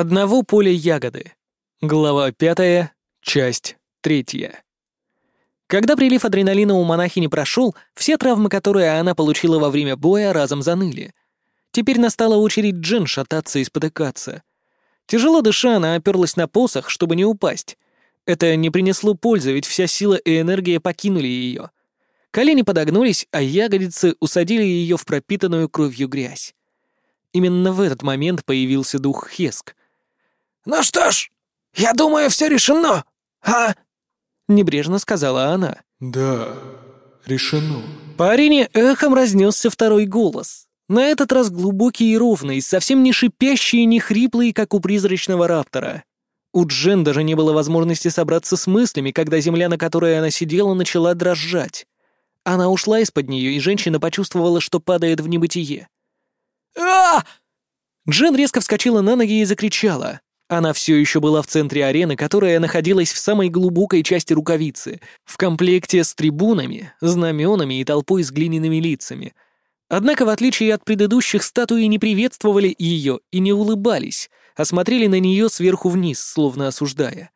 Одного поля ягоды. Глава пятая, часть третья. Когда прилив адреналина у монахини прошел, все травмы, которые она получила во время боя, разом заныли. Теперь настала очередь Джен шататься и спотыкаться. Тяжело дыша, она оперлась на посох, чтобы не упасть. Это не принесло пользы, ведь вся сила и энергия покинули ее. Колени подогнулись, а ягодицы усадили ее в пропитанную кровью грязь. Именно в этот момент появился дух Хеск. «Ну что ж, я думаю, все решено, а?» Небрежно сказала она. «Да, решено». По арене эхом разнесся второй голос. На этот раз глубокий и ровный, совсем не шипящий и не хриплый, как у призрачного раптора. У Джен даже не было возможности собраться с мыслями, когда земля, на которой она сидела, начала дрожать. Она ушла из-под нее, и женщина почувствовала, что падает в небытие. а Джен резко вскочила на ноги и закричала. Она все еще была в центре арены, которая находилась в самой глубокой части рукавицы, в комплекте с трибунами, знаменами и толпой с глиняными лицами. Однако, в отличие от предыдущих, статуи не приветствовали ее и не улыбались, а смотрели на нее сверху вниз, словно осуждая.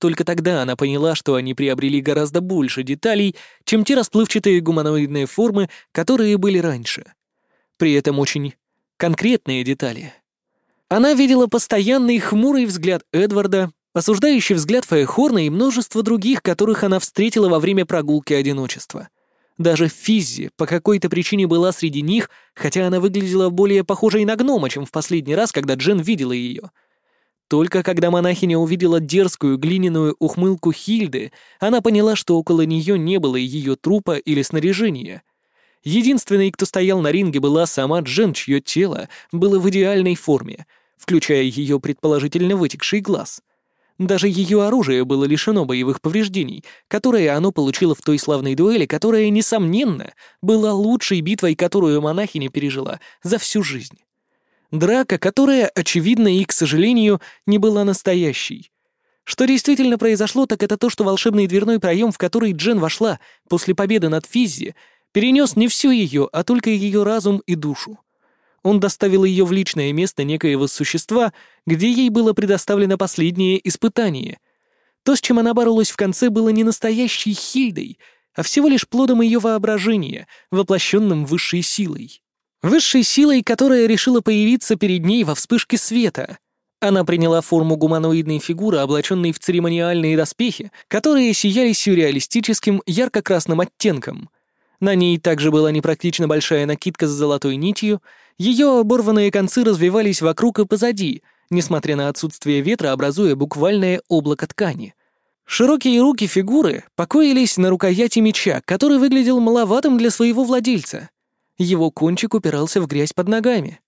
Только тогда она поняла, что они приобрели гораздо больше деталей, чем те расплывчатые гуманоидные формы, которые были раньше. При этом очень конкретные детали. Она видела постоянный хмурый взгляд Эдварда, осуждающий взгляд Фейхорна и множество других, которых она встретила во время прогулки одиночества. Даже Физзи по какой-то причине была среди них, хотя она выглядела более похожей на гнома, чем в последний раз, когда Джен видела ее. Только когда монахиня увидела дерзкую глиняную ухмылку Хильды, она поняла, что около нее не было ее трупа или снаряжения. Единственной, кто стоял на ринге, была сама Джен, чье тело было в идеальной форме, включая ее предположительно вытекший глаз. Даже ее оружие было лишено боевых повреждений, которые оно получило в той славной дуэли, которая, несомненно, была лучшей битвой, которую монахиня пережила за всю жизнь. Драка, которая, очевидно и, к сожалению, не была настоящей. Что действительно произошло, так это то, что волшебный дверной проем, в который Джен вошла после победы над Физзи, перенес не всю ее, а только ее разум и душу. Он доставил ее в личное место некоего существа, где ей было предоставлено последнее испытание. То, с чем она боролась в конце, было не настоящей Хильдой, а всего лишь плодом ее воображения, воплощенным высшей силой. Высшей силой, которая решила появиться перед ней во вспышке света. Она приняла форму гуманоидной фигуры, облаченной в церемониальные доспехи, которые сияли сюрреалистическим ярко-красным оттенком — на ней также была непрактично большая накидка с золотой нитью, ее оборванные концы развивались вокруг и позади, несмотря на отсутствие ветра, образуя буквальное облако ткани. Широкие руки фигуры покоились на рукояти меча, который выглядел маловатым для своего владельца. Его кончик упирался в грязь под ногами.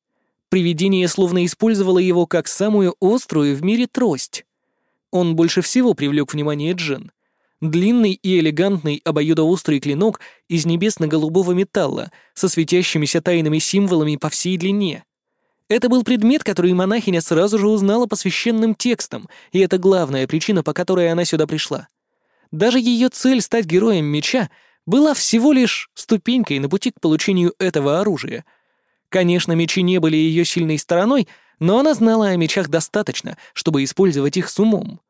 Привидение словно использовало его как самую острую в мире трость. Он больше всего привлек внимание Джин. Длинный и элегантный обоюдоострый клинок из небесно-голубого металла со светящимися тайными символами по всей длине. Это был предмет, который монахиня сразу же узнала по священным текстам, и это главная причина, по которой она сюда пришла. Даже ее цель стать героем меча была всего лишь ступенькой на пути к получению этого оружия. Конечно, мечи не были ее сильной стороной, но она знала о мечах достаточно, чтобы использовать их с умом.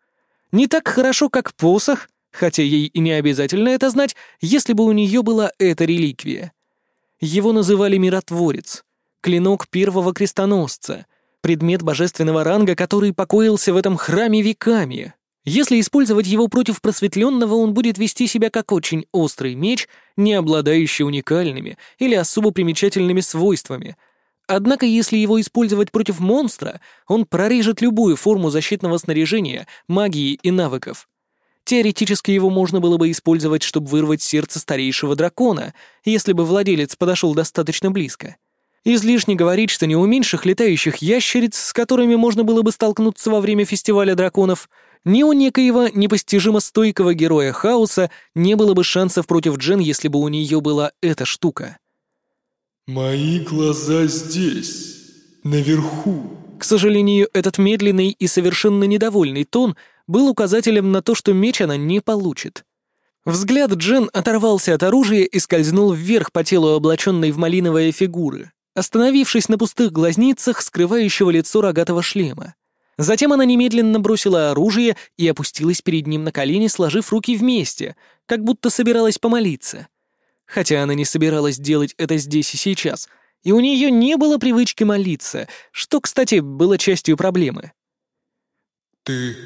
Не так хорошо, как посох — хотя ей и не обязательно это знать, если бы у нее была эта реликвия. Его называли «Миротворец», клинок первого крестоносца, предмет божественного ранга, который покоился в этом храме веками. Если использовать его против просветленного, он будет вести себя как очень острый меч, не обладающий уникальными или особо примечательными свойствами. Однако, если его использовать против монстра, он прорежет любую форму защитного снаряжения, магии и навыков. Теоретически его можно было бы использовать, чтобы вырвать сердце старейшего дракона, если бы владелец подошел достаточно близко. Излишне говорить, что не у меньших летающих ящериц, с которыми можно было бы столкнуться во время фестиваля драконов, ни у некоего непостижимо стойкого героя хаоса не было бы шансов против Джен, если бы у нее была эта штука. «Мои глаза здесь, наверху». К сожалению, этот медленный и совершенно недовольный тон был указателем на то, что меч она не получит. Взгляд Джен оторвался от оружия и скользнул вверх по телу облаченной в малиновые фигуры, остановившись на пустых глазницах, скрывающего лицо рогатого шлема. Затем она немедленно бросила оружие и опустилась перед ним на колени, сложив руки вместе, как будто собиралась помолиться. Хотя она не собиралась делать это здесь и сейчас, и у нее не было привычки молиться, что, кстати, было частью проблемы. «Ты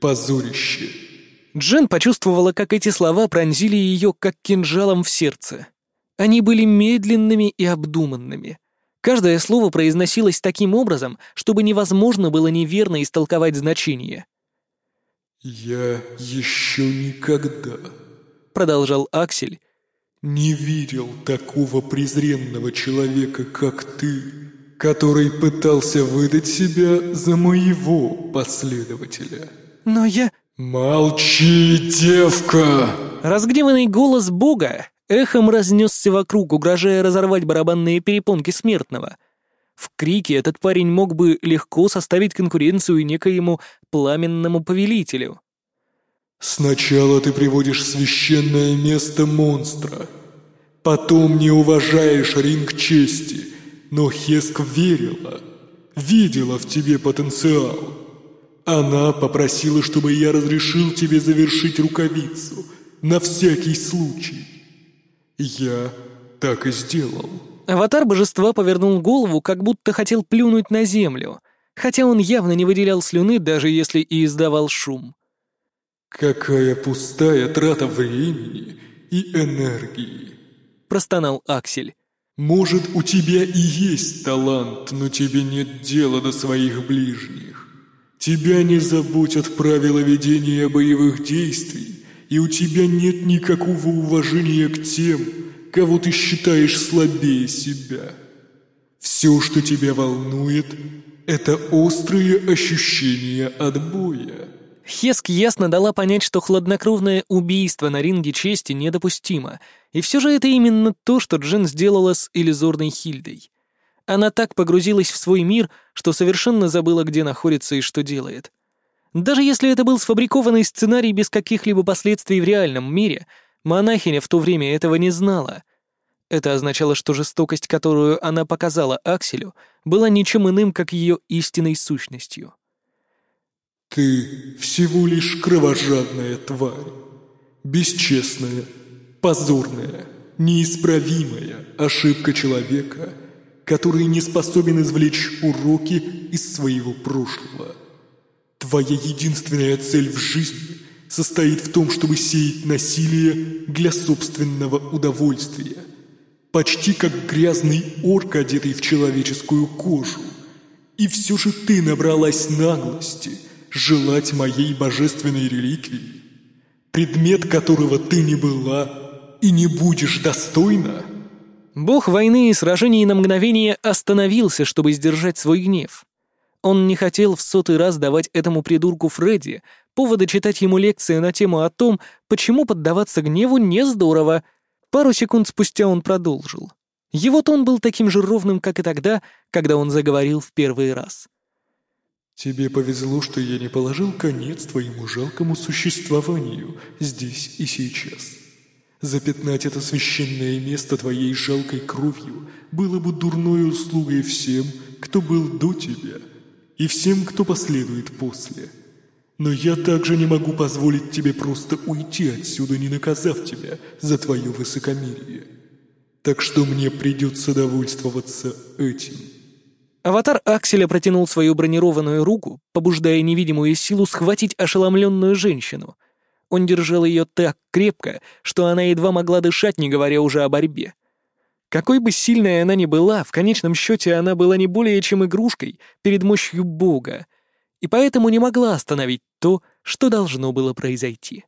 позорище». Джен почувствовала, как эти слова пронзили ее, как кинжалом в сердце. Они были медленными и обдуманными — Каждое слово произносилось таким образом, чтобы невозможно было неверно истолковать значение. «Я еще никогда», — продолжал Аксель, — «не видел такого презренного человека, как ты, который пытался выдать себя за моего последователя». «Но я...» «Молчи, девка!» Разгневанный голос Бога эхом разнесся вокруг, угрожая разорвать барабанные перепонки смертного. В крике этот парень мог бы легко составить конкуренцию некоему пламенному повелителю. «Сначала ты приводишь в священное место монстра, потом не уважаешь ринг чести, но Хеск верила, видела в тебе потенциал. Она попросила, чтобы я разрешил тебе завершить рукавицу, на всякий случай. «Я так и сделал». Аватар божества повернул голову, как будто хотел плюнуть на землю, хотя он явно не выделял слюны, даже если и издавал шум. «Какая пустая трата времени и энергии!» — простонал Аксель. «Может, у тебя и есть талант, но тебе нет дела до своих ближних. Тебя не заботят правила ведения боевых действий, и у тебя нет никакого уважения к тем, кого ты считаешь слабее себя. Все, что тебя волнует, это острые ощущения отбоя. Хеск ясно дала понять, что хладнокровное убийство на ринге чести недопустимо, и все же это именно то, что Джен сделала с иллюзорной Хильдой. Она так погрузилась в свой мир, что совершенно забыла, где находится и что делает. Даже если это был сфабрикованный сценарий без каких-либо последствий в реальном мире, монахиня в то время этого не знала. Это означало, что жестокость, которую она показала Акселю, была ничем иным, как ее истинной сущностью. «Ты всего лишь кровожадная тварь, бесчестная, позорная, неисправимая ошибка человека, который не способен извлечь уроки из своего прошлого». Твоя единственная цель в жизни состоит в том, чтобы сеять насилие для собственного удовольствия. Почти как грязный орк, одетый в человеческую кожу. И все же ты набралась наглости желать моей божественной реликвии, предмет которого ты не была и не будешь достойна. Бог войны и сражений на мгновение остановился, чтобы сдержать свой гнев. Он не хотел в сотый раз давать этому придурку Фредди повода читать ему лекции на тему о том, почему поддаваться гневу не здорово. Пару секунд спустя он продолжил. Его тон был таким же ровным, как и тогда, когда он заговорил в первый раз. «Тебе повезло, что я не положил конец твоему жалкому существованию здесь и сейчас. Запятнать это священное место твоей жалкой кровью было бы дурной услугой всем, кто был до тебя» и всем, кто последует после. Но я также не могу позволить тебе просто уйти отсюда, не наказав тебя за твое высокомерие. Так что мне придется довольствоваться этим». Аватар Акселя протянул свою бронированную руку, побуждая невидимую силу схватить ошеломленную женщину. Он держал ее так крепко, что она едва могла дышать, не говоря уже о борьбе. Какой бы сильной она ни была, в конечном счете она была не более чем игрушкой перед мощью Бога, и поэтому не могла остановить то, что должно было произойти.